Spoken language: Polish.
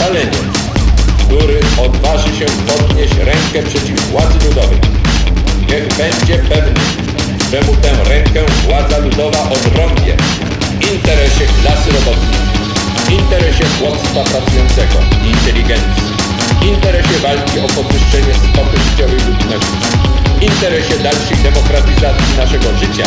szaleniec, który odważy się podnieść rękę przeciw władzy ludowej. Niech będzie pewny, że mu tę rękę władza ludowa odrąbie w interesie klasy robotniczej, w interesie chłopstwa pracującego i inteligencji, w interesie walki o podwyższenie stopy życiowej ludności, w interesie dalszej demokratyzacji naszego życia,